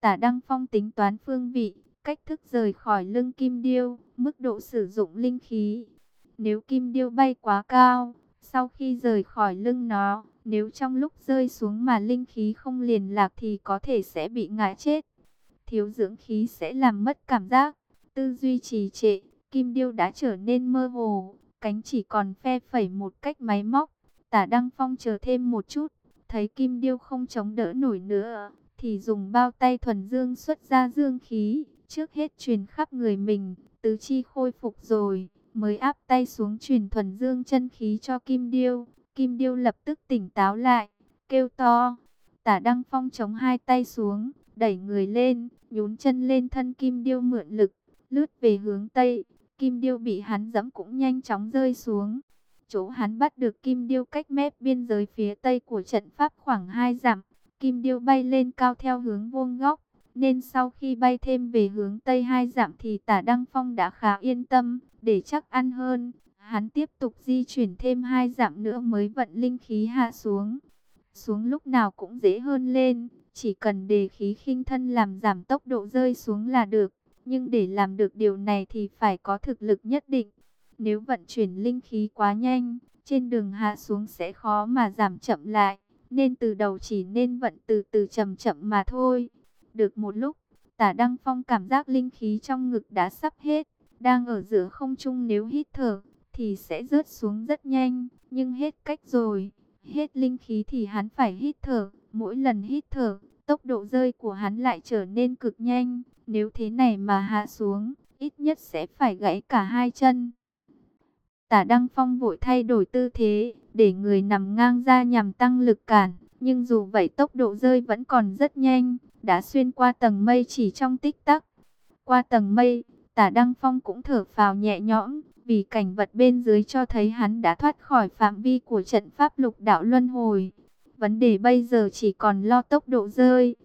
Tả Đăng Phong tính toán phương vị, cách thức rời khỏi lưng kim điêu, mức độ sử dụng linh khí. Nếu kim điêu bay quá cao, sau khi rời khỏi lưng nó, nếu trong lúc rơi xuống mà linh khí không liền lạc thì có thể sẽ bị ngã chết. Thiếu dưỡng khí sẽ làm mất cảm giác, tư duy trì trệ, kim điêu đã trở nên mơ hồ, cánh chỉ còn phe phẩy một cách máy móc. Tả Đăng Phong chờ thêm một chút, thấy kim điêu không chống đỡ nổi nữa, thì dùng bao tay thuần dương xuất ra dương khí, trước hết truyền khắp người mình, tứ chi khôi phục rồi, mới áp tay xuống truyền thuần dương chân khí cho kim điêu. Kim điêu lập tức tỉnh táo lại, kêu to. Tả Đăng Phong chống hai tay xuống, đẩy người lên, nhún chân lên thân kim điêu mượn lực, lướt về hướng Tây. Kim điêu bị hắn dẫm cũng nhanh chóng rơi xuống. Chỗ hắn bắt được kim điêu cách mép biên giới phía Tây của trận pháp khoảng 2 dặm. Kim điêu bay lên cao theo hướng vuông góc. Nên sau khi bay thêm về hướng Tây hai dặm thì tả Đăng Phong đã khá yên tâm, để chắc ăn hơn. Hắn tiếp tục di chuyển thêm hai dặm nữa mới vận linh khí hạ xuống. Xuống lúc nào cũng dễ hơn lên, chỉ cần đề khí khinh thân làm giảm tốc độ rơi xuống là được. Nhưng để làm được điều này thì phải có thực lực nhất định. Nếu vận chuyển linh khí quá nhanh, trên đường hạ xuống sẽ khó mà giảm chậm lại. Nên từ đầu chỉ nên vận từ từ chậm chậm mà thôi. Được một lúc, tả Đăng Phong cảm giác linh khí trong ngực đã sắp hết. Đang ở giữa không trung nếu hít thở, thì sẽ rớt xuống rất nhanh. Nhưng hết cách rồi, hết linh khí thì hắn phải hít thở. Mỗi lần hít thở, tốc độ rơi của hắn lại trở nên cực nhanh. Nếu thế này mà hạ xuống, ít nhất sẽ phải gãy cả hai chân. Tả Đăng Phong vội thay đổi tư thế, để người nằm ngang ra nhằm tăng lực cản. Nhưng dù vậy tốc độ rơi vẫn còn rất nhanh, đã xuyên qua tầng mây chỉ trong tích tắc. Qua tầng mây, tả Đăng Phong cũng thở phào nhẹ nhõm, vì cảnh vật bên dưới cho thấy hắn đã thoát khỏi phạm vi của trận pháp lục đạo luân hồi. Vấn đề bây giờ chỉ còn lo tốc độ rơi.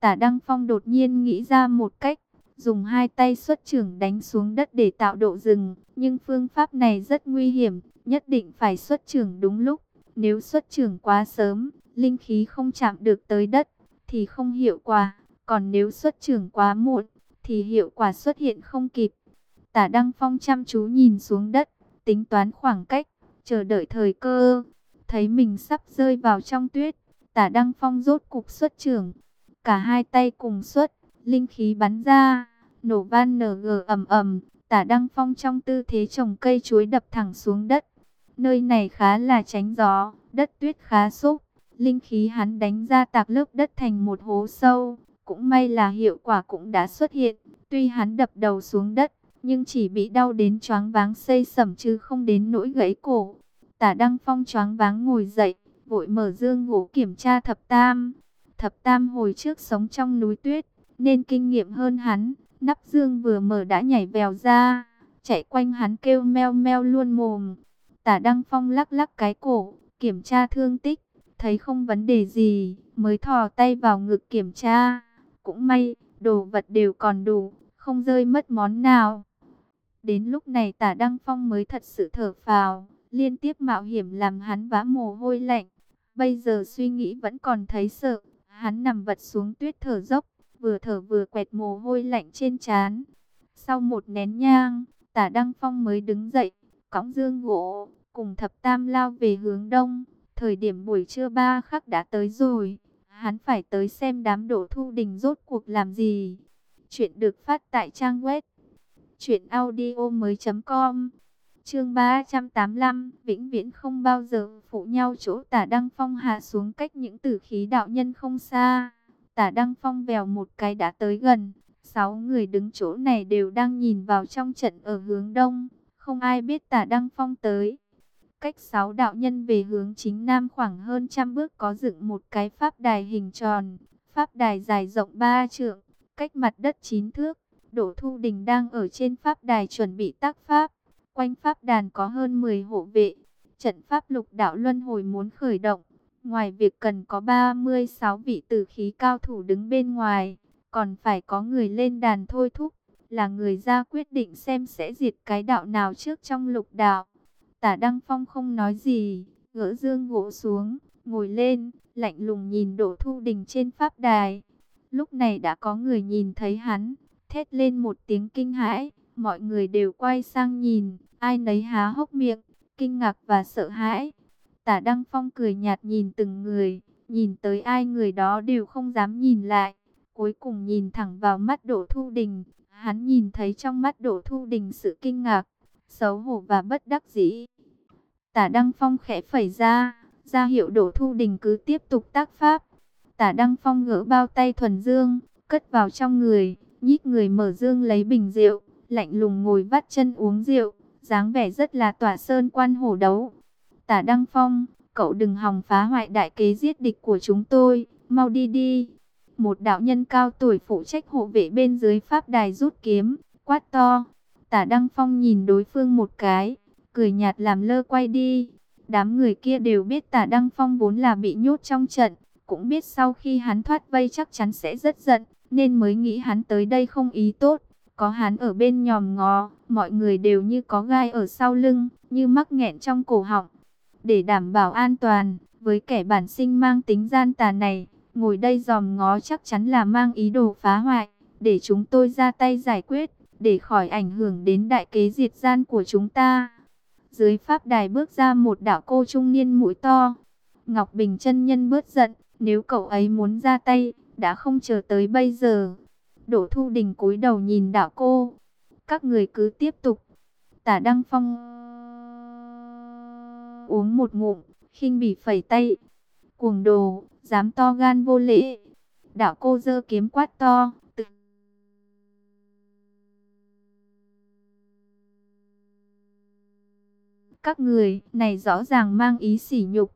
Tả Đăng Phong đột nhiên nghĩ ra một cách, dùng hai tay xuất trưởng đánh xuống đất để tạo độ dừng. Nhưng phương pháp này rất nguy hiểm, nhất định phải xuất trưởng đúng lúc. Nếu xuất trưởng quá sớm, linh khí không chạm được tới đất, thì không hiệu quả. Còn nếu xuất trưởng quá muộn, thì hiệu quả xuất hiện không kịp. Tả Đăng Phong chăm chú nhìn xuống đất, tính toán khoảng cách, chờ đợi thời cơ. Thấy mình sắp rơi vào trong tuyết, tả Đăng Phong rốt cục xuất trưởng. Cả hai tay cùng xuất, linh khí bắn ra, nổ van nở gờ ầm ầm. Tả Đăng Phong trong tư thế trồng cây chuối đập thẳng xuống đất. Nơi này khá là tránh gió, đất tuyết khá xúc. Linh khí hắn đánh ra tạc lớp đất thành một hố sâu. Cũng may là hiệu quả cũng đã xuất hiện. Tuy hắn đập đầu xuống đất, nhưng chỉ bị đau đến choáng váng xây sẩm chứ không đến nỗi gãy cổ. Tả Đăng Phong choáng váng ngồi dậy, vội mở dương ngủ kiểm tra thập tam. Thập tam hồi trước sống trong núi tuyết, nên kinh nghiệm hơn hắn. Nắp dương vừa mở đã nhảy vèo ra, chạy quanh hắn kêu meo meo luôn mồm. Tả Đăng Phong lắc lắc cái cổ, kiểm tra thương tích, thấy không vấn đề gì, mới thò tay vào ngực kiểm tra. Cũng may, đồ vật đều còn đủ, không rơi mất món nào. Đến lúc này tả Đăng Phong mới thật sự thở phào, liên tiếp mạo hiểm làm hắn vã mồ hôi lạnh. Bây giờ suy nghĩ vẫn còn thấy sợ, hắn nằm vật xuống tuyết thở dốc, vừa thở vừa quẹt mồ hôi lạnh trên trán. Sau một nén nhang, tả Đăng Phong mới đứng dậy, cõng dương gỗ, cùng thập tam lao về hướng đông. Thời điểm buổi trưa ba khắc đã tới rồi, hắn phải tới xem đám đổ thu đình rốt cuộc làm gì. Chuyện được phát tại trang web truyệnaudiomoi.com. Chương 385, vĩnh viễn không bao giờ phụ nhau chỗ Tả Đăng Phong hạ xuống cách những tử khí đạo nhân không xa. Tả Đăng Phong vèo một cái đã tới gần, sáu người đứng chỗ này đều đang nhìn vào trong trận ở hướng đông, không ai biết Tả Đăng Phong tới. Cách sáu đạo nhân về hướng chính nam khoảng hơn trăm bước có dựng một cái pháp đài hình tròn, pháp đài dài rộng ba trượng, cách mặt đất chín thước. Đỗ Thu Đình đang ở trên pháp đài chuẩn bị tác pháp. Quanh pháp đàn có hơn 10 hộ vệ. Trận pháp lục đạo luân hồi muốn khởi động. Ngoài việc cần có 36 vị tử khí cao thủ đứng bên ngoài, còn phải có người lên đàn thôi thúc, là người ra quyết định xem sẽ diệt cái đạo nào trước trong lục đạo. Tả Đăng Phong không nói gì, gỡ dương gỗ xuống, ngồi lên, lạnh lùng nhìn Đổ Thu Đình trên pháp đài. Lúc này đã có người nhìn thấy hắn, thét lên một tiếng kinh hãi, mọi người đều quay sang nhìn, ai nấy há hốc miệng, kinh ngạc và sợ hãi. Tả Đăng Phong cười nhạt nhìn từng người, nhìn tới ai người đó đều không dám nhìn lại. Cuối cùng nhìn thẳng vào mắt Đỗ Thu Đình, hắn nhìn thấy trong mắt Đỗ Thu Đình sự kinh ngạc, xấu hổ và bất đắc dĩ. Tả Đăng Phong khẽ phẩy ra, ra hiệu Đỗ Thu Đình cứ tiếp tục tác pháp. Tả Đăng Phong gỡ bao tay thuần dương, cất vào trong người, nhích người mở dương lấy bình rượu, lạnh lùng ngồi vắt chân uống rượu, dáng vẻ rất là tỏa sơn quan hổ đấu. Tả Đăng Phong, cậu đừng hòng phá hoại đại kế giết địch của chúng tôi, mau đi đi. Một đạo nhân cao tuổi phụ trách hộ vệ bên dưới pháp đài rút kiếm, quát to. Tả Đăng Phong nhìn đối phương một cái, cười nhạt làm lơ quay đi. Đám người kia đều biết tả Đăng Phong vốn là bị nhốt trong trận, cũng biết sau khi hắn thoát vây chắc chắn sẽ rất giận, nên mới nghĩ hắn tới đây không ý tốt. Có hắn ở bên nhòm ngó, mọi người đều như có gai ở sau lưng, như mắc nghẹn trong cổ họng. Để đảm bảo an toàn, với kẻ bản sinh mang tính gian tà này, ngồi đây dòm ngó chắc chắn là mang ý đồ phá hoại, để chúng tôi ra tay giải quyết, để khỏi ảnh hưởng đến đại kế diệt gian của chúng ta. Dưới pháp đài bước ra một đạo cô trung niên mũi to. Ngọc Bình chân nhân bớt giận, nếu cậu ấy muốn ra tay, đã không chờ tới bây giờ. Đỗ Thu Đình cúi đầu nhìn đạo cô. Các người cứ tiếp tục. Tả Đăng Phong uống một ngụm, khinh bỉ phẩy tay. Cuồng đồ, dám to gan vô lễ. Đạo cô dơ kiếm quát to, tự Các người này rõ ràng mang ý sỉ nhục.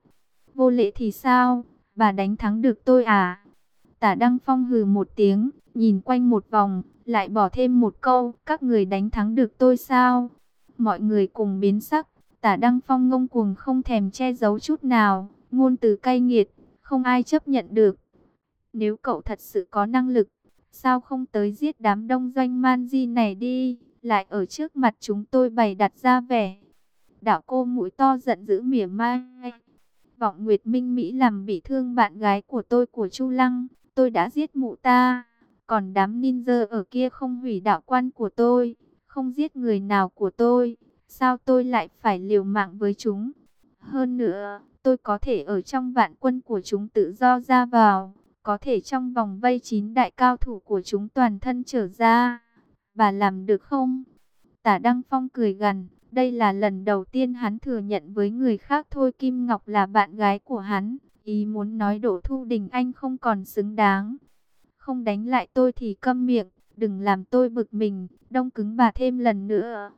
Vô lễ thì sao? Bà đánh thắng được tôi à? Tả Đăng Phong hừ một tiếng, nhìn quanh một vòng, lại bỏ thêm một câu, các người đánh thắng được tôi sao? Mọi người cùng biến sắc, tả Đăng Phong ngông cuồng không thèm che giấu chút nào, ngôn từ cay nghiệt, không ai chấp nhận được. Nếu cậu thật sự có năng lực, sao không tới giết đám đông doanh man di này đi, lại ở trước mặt chúng tôi bày đặt ra vẻ. Đạo cô mũi to giận dữ mỉa mai. Vọng Nguyệt Minh Mỹ làm bị thương bạn gái của tôi của Chu Lăng, tôi đã giết mụ ta. Còn đám ninja ở kia không hủy đạo quan của tôi, không giết người nào của tôi, sao tôi lại phải liều mạng với chúng? Hơn nữa, tôi có thể ở trong vạn quân của chúng tự do ra vào, có thể trong vòng vây chín đại cao thủ của chúng toàn thân trở ra. Bà làm được không? Tả Đăng Phong cười gần, đây là lần đầu tiên hắn thừa nhận với người khác thôi Kim Ngọc là bạn gái của hắn, ý muốn nói Đỗ Thu Đình Anh không còn xứng đáng. Không đánh lại tôi thì câm miệng, đừng làm tôi bực mình, đông cứng bà thêm lần nữa.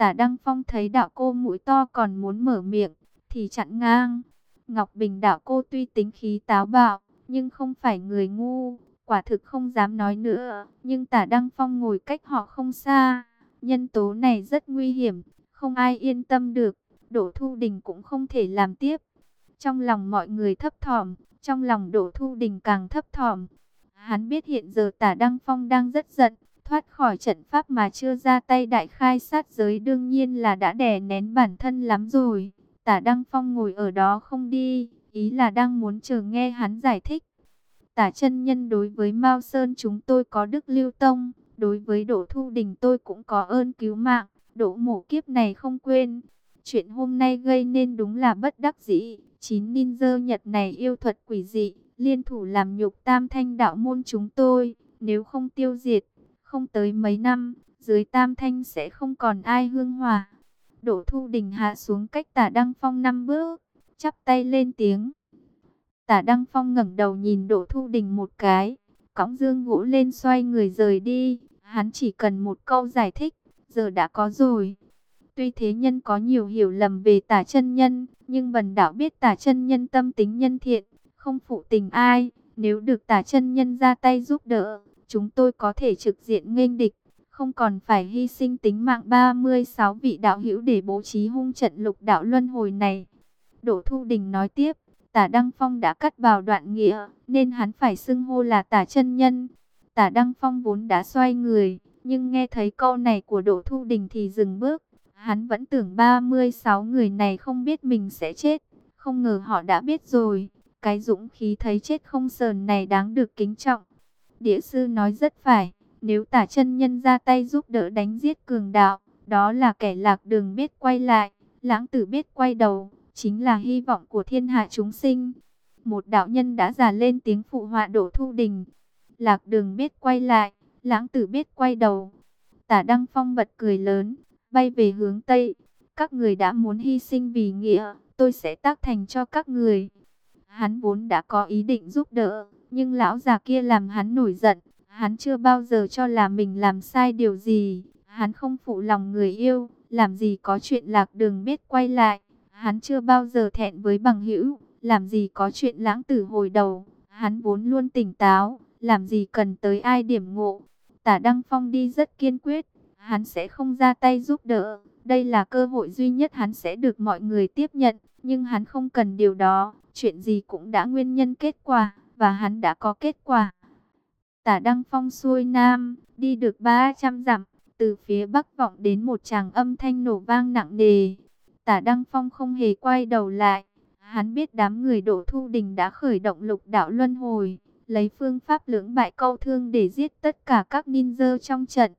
Tả Đăng Phong thấy đạo cô mũi to còn muốn mở miệng, thì chặn ngang. Ngọc Bình đạo cô tuy tính khí táo bạo, nhưng không phải người ngu, quả thực không dám nói nữa. Nhưng tả Đăng Phong ngồi cách họ không xa, nhân tố này rất nguy hiểm, không ai yên tâm được. Đỗ Thu Đình cũng không thể làm tiếp. Trong lòng mọi người thấp thỏm, trong lòng Đỗ Thu Đình càng thấp thỏm. Hắn biết hiện giờ tả Đăng Phong đang rất giận, thoát khỏi trận pháp mà chưa ra tay đại khai sát giới đương nhiên là đã đè nén bản thân lắm rồi. Tả Đăng Phong ngồi ở đó không đi, ý là đang muốn chờ nghe hắn giải thích. Tả chân nhân đối với Mao Sơn chúng tôi có đức lưu tông, đối với Đỗ Thu Đình tôi cũng có ơn cứu mạng, Đỗ mổ kiếp này không quên. Chuyện hôm nay gây nên đúng là bất đắc dĩ, chín ninja Nhật này yêu thuật quỷ dị, liên thủ làm nhục tam thanh đạo môn chúng tôi, nếu không tiêu diệt, không tới mấy năm, dưới tam thanh sẽ không còn ai hương hòa. Đỗ Thu Đình hạ xuống cách tả Đăng Phong năm bước, chắp tay lên tiếng. Tả Đăng Phong ngẩng đầu nhìn Đỗ Thu Đình một cái, cõng dương gỗ lên xoay người rời đi. Hắn chỉ cần một câu giải thích, giờ đã có rồi. Tuy thế nhân có nhiều hiểu lầm về tả chân nhân, nhưng bần đạo biết tả chân nhân tâm tính nhân thiện, không phụ tình ai. Nếu được tả chân nhân ra tay giúp đỡ, chúng tôi có thể trực diện nghênh địch không còn phải hy sinh tính mạng 36 vị đạo hữu để bố trí hung trận lục đạo luân hồi này. Đỗ Thu Đình nói tiếp, tả Đăng Phong đã cắt vào đoạn nghĩa, nên hắn phải xưng hô là tả chân nhân. Tả Đăng Phong vốn đã xoay người, nhưng nghe thấy câu này của Đỗ Thu Đình thì dừng bước. Hắn vẫn tưởng 36 người này không biết mình sẽ chết, không ngờ họ đã biết rồi. Cái dũng khí thấy chết không sờn này đáng được kính trọng. Địa sư nói rất phải, nếu tả chân nhân ra tay giúp đỡ đánh giết cường đạo, đó là kẻ lạc đường biết quay lại, lãng tử biết quay đầu, chính là hy vọng của thiên hạ chúng sinh. Một đạo nhân đã già lên tiếng phụ họa đổ thu đình. Lạc đường biết quay lại, lãng tử biết quay đầu. Tả Đăng Phong bật cười lớn, bay về hướng Tây. Các người đã muốn hy sinh vì nghĩa, tôi sẽ tác thành cho các người. Hắn vốn đã có ý định giúp đỡ, nhưng lão già kia làm hắn nổi giận. Hắn chưa bao giờ cho là mình làm sai điều gì. Hắn không phụ lòng người yêu, làm gì có chuyện lạc đường biết quay lại. Hắn chưa bao giờ thẹn với bằng hữu, làm gì có chuyện lãng tử hồi đầu. Hắn vốn luôn tỉnh táo, làm gì cần tới ai điểm ngộ. Tả Đăng Phong đi rất kiên quyết, hắn sẽ không ra tay giúp đỡ. Đây là cơ hội duy nhất hắn sẽ được mọi người tiếp nhận, nhưng hắn không cần điều đó. Chuyện gì cũng đã nguyên nhân kết quả, và hắn đã có kết quả. Tả Đăng Phong xuôi nam, đi được 300 dặm, từ phía bắc vọng đến một tràng âm thanh nổ vang nặng nề. Tả Đăng Phong không hề quay đầu lại. Hắn biết đám người đổ thu đình đã khởi động lục đạo luân hồi, lấy phương pháp lưỡng bại câu thương để giết tất cả các ninja trong trận.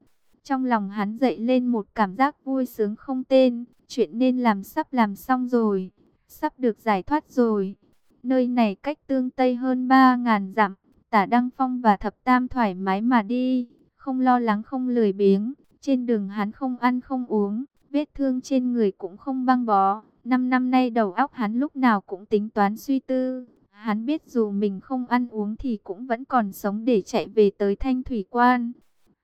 Trong lòng hắn dậy lên một cảm giác vui sướng không tên, chuyện nên làm sắp làm xong rồi, sắp được giải thoát rồi. Nơi này cách tương Tây hơn 3.000 dặm, tả Đăng Phong và Thập Tam thoải mái mà đi, không lo lắng không lười biếng. Trên đường hắn không ăn không uống, vết thương trên người cũng không băng bó. Năm năm nay đầu óc hắn lúc nào cũng tính toán suy tư. Hắn biết dù mình không ăn uống thì cũng vẫn còn sống để chạy về tới Thanh Thủy Quan.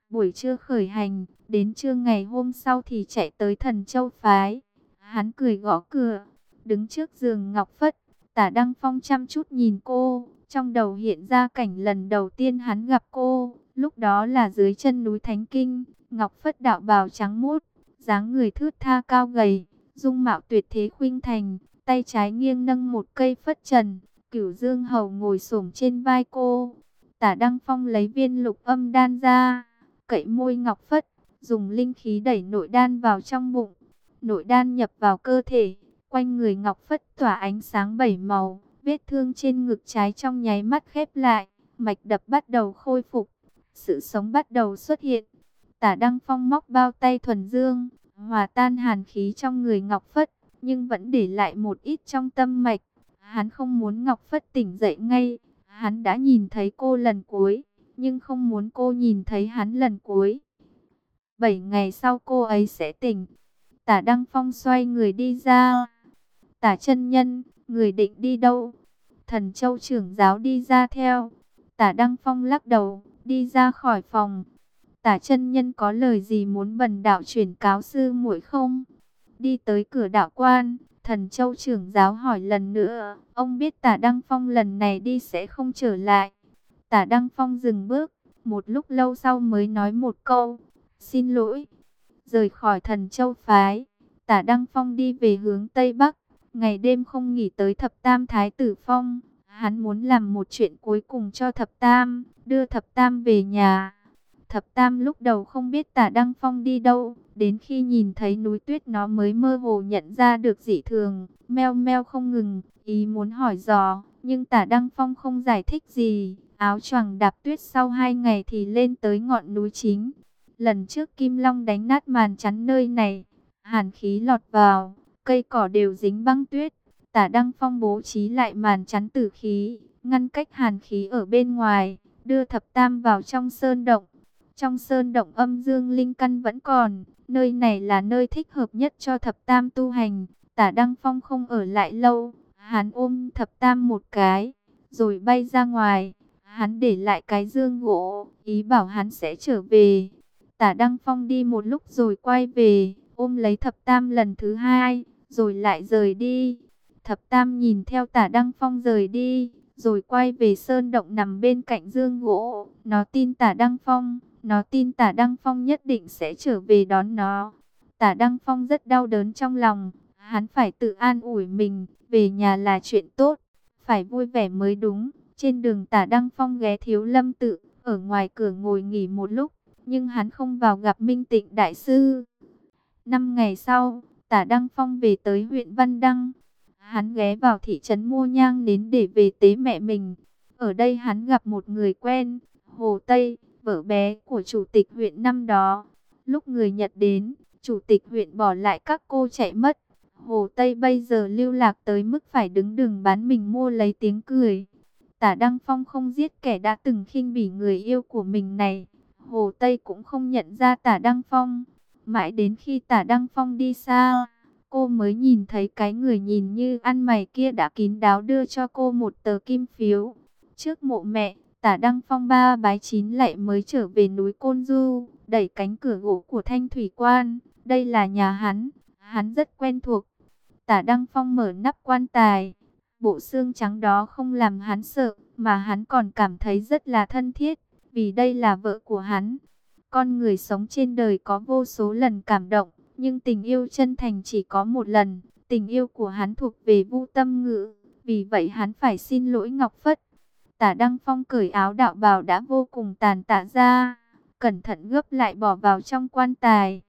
Buổi trưa khởi hành, đến trưa ngày hôm sau thì chạy tới Thần Châu Phái. Hắn cười gõ cửa, đứng trước giường Ngọc Phất. Tả Đăng Phong chăm chút nhìn cô, trong đầu hiện ra cảnh lần đầu tiên hắn gặp cô. Lúc đó là dưới chân núi Thánh Kinh, Ngọc Phất đạo bào trắng mút, dáng người thướt tha cao gầy, dung mạo tuyệt thế khuynh thành, tay trái nghiêng nâng một cây phất trần, cửu dương hầu ngồi xổm trên vai cô. Tả Đăng Phong lấy viên lục âm đan ra, cậy môi Ngọc Phất, dùng linh khí đẩy nội đan vào trong bụng. Nội đan nhập vào cơ thể, quanh người Ngọc Phất tỏa ánh sáng bảy màu, vết thương trên ngực trái trong nháy mắt khép lại, mạch đập bắt đầu khôi phục, sự sống bắt đầu xuất hiện. Tả Đăng Phong móc bao tay thuần dương, hòa tan hàn khí trong người Ngọc Phất, nhưng vẫn để lại một ít trong tâm mạch. Hắn không muốn Ngọc Phất tỉnh dậy ngay, hắn đã nhìn thấy cô lần cuối, nhưng không muốn cô nhìn thấy hắn lần cuối. Bảy ngày sau cô ấy sẽ tỉnh. Tả Đăng Phong xoay người đi ra. Tả chân nhân, người định đi đâu? Thần Châu trưởng giáo đi ra theo. Tả Đăng Phong lắc đầu, đi ra khỏi phòng. Tả chân nhân có lời gì muốn bần đạo chuyển cáo sư muội không? Đi tới cửa đạo quan, thần châu trưởng giáo hỏi lần nữa, ông biết tả Đăng Phong lần này đi sẽ không trở lại. Tả Đăng Phong dừng bước, một lúc lâu sau mới nói một câu, xin lỗi. Rời khỏi thần châu phái, tả Đăng Phong đi về hướng Tây Bắc, ngày đêm không nghỉ tới thập tam thái tử phong. Hắn muốn làm một chuyện cuối cùng cho thập tam, đưa thập tam về nhà. Thập Tam lúc đầu không biết tả Đăng Phong đi đâu, đến khi nhìn thấy núi tuyết nó mới mơ hồ nhận ra được dị thường, meo meo không ngừng, ý muốn hỏi dò, nhưng tả Đăng Phong không giải thích gì, áo choàng đạp tuyết sau hai ngày thì lên tới ngọn núi chính. Lần trước Kim Long đánh nát màn chắn nơi này, hàn khí lọt vào, cây cỏ đều dính băng tuyết, tả Đăng Phong bố trí lại màn chắn tử khí, ngăn cách hàn khí ở bên ngoài, đưa thập tam vào trong sơn động. Trong sơn động âm dương linh căn vẫn còn, nơi này là nơi thích hợp nhất cho thập tam tu hành. Tả Đăng Phong không ở lại lâu, hắn ôm thập tam một cái, rồi bay ra ngoài. Hắn để lại cái dương gỗ, ý bảo hắn sẽ trở về. Tả Đăng Phong đi một lúc rồi quay về, ôm lấy thập tam lần thứ hai, rồi lại rời đi. Thập tam nhìn theo tả Đăng Phong rời đi, rồi quay về sơn động nằm bên cạnh dương gỗ. Nó tin tả Đăng Phong, nó tin tả Đăng Phong nhất định sẽ trở về đón nó. Tả Đăng Phong rất đau đớn trong lòng. Hắn phải tự an ủi mình. Về nhà là chuyện tốt. Phải vui vẻ mới đúng. Trên đường tả Đăng Phong ghé thiếu lâm tự. Ở ngoài cửa ngồi nghỉ một lúc. Nhưng hắn không vào gặp Minh Tịnh Đại Sư. Năm ngày sau, tả Đăng Phong về tới huyện Văn Đăng. Hắn ghé vào thị trấn mua nhang đến để về tế mẹ mình. Ở đây hắn gặp một người quen, Hồ Tây, vợ bé của chủ tịch huyện năm đó. Lúc người Nhật đến, chủ tịch huyện bỏ lại các cô chạy mất. Hồ Tây bây giờ lưu lạc tới mức phải đứng đường bán mình mua lấy tiếng cười. Tả Đăng Phong không giết kẻ đã từng khinh bỉ người yêu của mình này. Hồ Tây cũng không nhận ra Tả Đăng Phong. Mãi đến khi Tả Đăng Phong đi xa, cô mới nhìn thấy cái người nhìn như ăn mày kia đã kín đáo đưa cho cô một tờ kim phiếu. Trước mộ mẹ, Tả Đăng Phong ba bái chín lại mới trở về núi Côn Du, đẩy cánh cửa gỗ của Thanh Thủy Quan. Đây là nhà hắn, hắn rất quen thuộc. Tả Đăng Phong mở nắp quan tài. Bộ xương trắng đó không làm hắn sợ, mà hắn còn cảm thấy rất là thân thiết, vì đây là vợ của hắn. Con người sống trên đời có vô số lần cảm động, nhưng tình yêu chân thành chỉ có một lần. Tình yêu của hắn thuộc về Vu Tâm Ngữ, vì vậy hắn phải xin lỗi Ngọc Phất. Tả Đăng Phong cởi áo đạo bào đã vô cùng tàn tạ ra, cẩn thận gấp lại bỏ vào trong quan tài.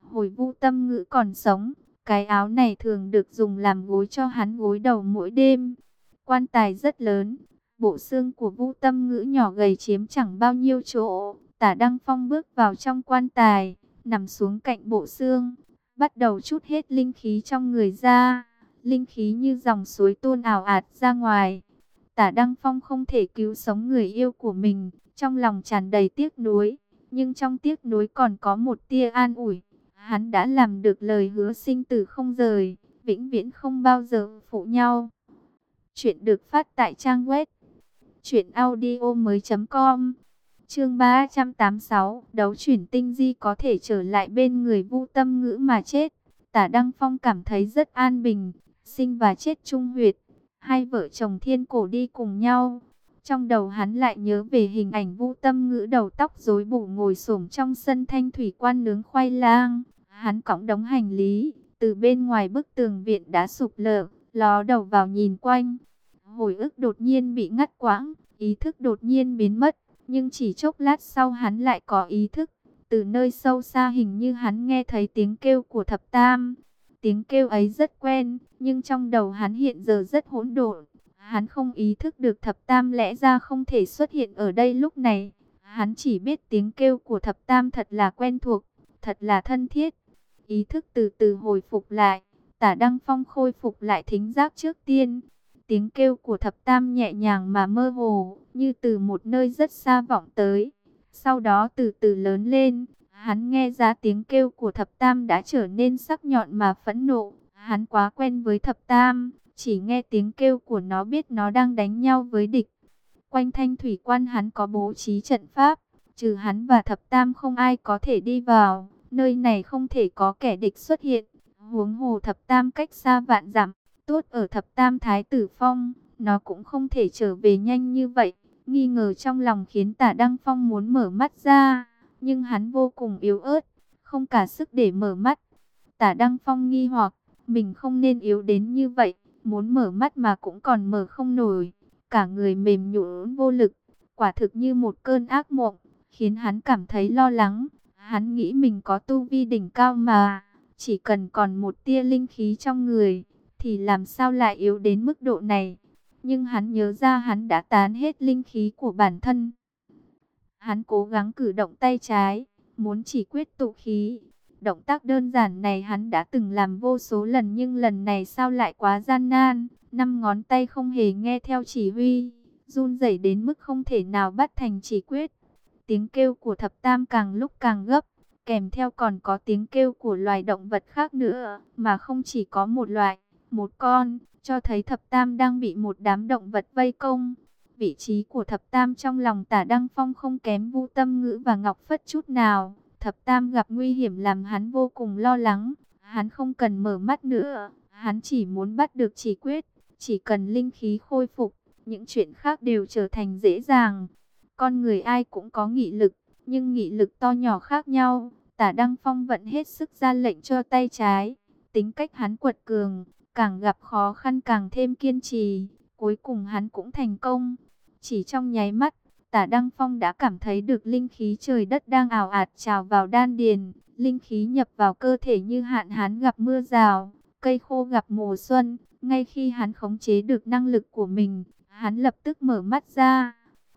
Hồi Vu Tâm Ngữ còn sống, cái áo này thường được dùng làm gối cho hắn gối đầu mỗi đêm. Quan tài rất lớn, bộ xương của Vu Tâm Ngữ nhỏ gầy chiếm chẳng bao nhiêu chỗ. Tả Đăng Phong bước vào trong quan tài, nằm xuống cạnh bộ xương, bắt đầu chút hết linh khí trong người ra. Linh khí như dòng suối tuôn ảo ạt ra ngoài. Tả Đăng Phong không thể cứu sống người yêu của mình, trong lòng tràn đầy tiếc nuối, nhưng trong tiếc nuối còn có một tia an ủi. Hắn đã làm được lời hứa sinh tử không rời, vĩnh viễn không bao giờ phụ nhau. Chuyện được phát tại trang web truyệnaudiomoi.com. Chương 386, đấu chuyển tinh di có thể trở lại bên người Vu Tâm Ngữ mà chết. Tả Đăng Phong cảm thấy rất an bình, sinh và chết chung huyệt, hai vợ chồng thiên cổ đi cùng nhau. Trong đầu hắn lại nhớ về hình ảnh Vu Tâm Ngữ đầu tóc rối bù ngồi xổm trong sân thanh thủy quan nướng khoai lang, Hắn cõng đống hành lý, từ bên ngoài bức tường viện đã sụp lở, ló đầu vào nhìn quanh. Hồi ức đột nhiên bị ngắt quãng, ý thức đột nhiên biến mất, nhưng chỉ chốc lát sau hắn lại có ý thức. Từ nơi sâu xa hình như hắn nghe thấy tiếng kêu của thập tam. Tiếng kêu ấy rất quen, nhưng trong đầu hắn hiện giờ rất hỗn độn. Hắn không ý thức được thập tam lẽ ra không thể xuất hiện ở đây lúc này. Hắn chỉ biết tiếng kêu của thập tam thật là quen thuộc, thật là thân thiết. Ý thức từ từ hồi phục lại, tả Đăng Phong khôi phục lại thính giác trước tiên. Tiếng kêu của thập tam nhẹ nhàng mà mơ hồ, như từ một nơi rất xa vọng tới. Sau đó từ từ lớn lên, hắn nghe ra tiếng kêu của thập tam đã trở nên sắc nhọn mà phẫn nộ. Hắn quá quen với thập tam, chỉ nghe tiếng kêu của nó biết nó đang đánh nhau với địch. Quanh thanh thủy quan hắn có bố trí trận pháp, trừ hắn và thập tam không ai có thể đi vào nơi này không thể có kẻ địch xuất hiện. Huống hồ thập tam cách xa vạn dặm, tốt ở thập tam thái tử phong, nó cũng không thể trở về nhanh như vậy. Nghi ngờ trong lòng khiến tả Đăng Phong muốn mở mắt ra, nhưng hắn vô cùng yếu ớt, không cả sức để mở mắt. Tả Đăng Phong nghi hoặc, mình không nên yếu đến như vậy, muốn mở mắt mà cũng còn mở không nổi. Cả người mềm nhũn vô lực, quả thực như một cơn ác mộng, khiến hắn cảm thấy lo lắng. Hắn nghĩ mình có tu vi đỉnh cao mà, chỉ cần còn một tia linh khí trong người, thì làm sao lại yếu đến mức độ này. Nhưng hắn nhớ ra hắn đã tán hết linh khí của bản thân. Hắn cố gắng cử động tay trái, muốn chỉ quyết tụ khí. Động tác đơn giản này hắn đã từng làm vô số lần nhưng lần này sao lại quá gian nan. Năm ngón tay không hề nghe theo chỉ huy, run rẩy đến mức không thể nào bắt thành chỉ quyết. Tiếng kêu của thập tam càng lúc càng gấp, kèm theo còn có tiếng kêu của loài động vật khác nữa, mà không chỉ có một loại, một con, cho thấy thập tam đang bị một đám động vật vây công. Vị trí của thập tam trong lòng tả Đăng Phong không kém vu tâm ngữ và ngọc phất chút nào. Thập tam gặp nguy hiểm làm hắn vô cùng lo lắng, hắn không cần mở mắt nữa, hắn chỉ muốn bắt được chỉ quyết, chỉ cần linh khí khôi phục, những chuyện khác đều trở thành dễ dàng. Con người ai cũng có nghị lực, nhưng nghị lực to nhỏ khác nhau. Tả Đăng Phong vận hết sức ra lệnh cho tay trái. Tính cách hắn quật cường, càng gặp khó khăn càng thêm kiên trì. Cuối cùng hắn cũng thành công. Chỉ trong nháy mắt, tả Đăng Phong đã cảm thấy được linh khí trời đất đang ảo ạt trào vào đan điền. Linh khí nhập vào cơ thể như hạn hán gặp mưa rào, cây khô gặp mùa xuân. Ngay khi hắn khống chế được năng lực của mình, hắn lập tức mở mắt ra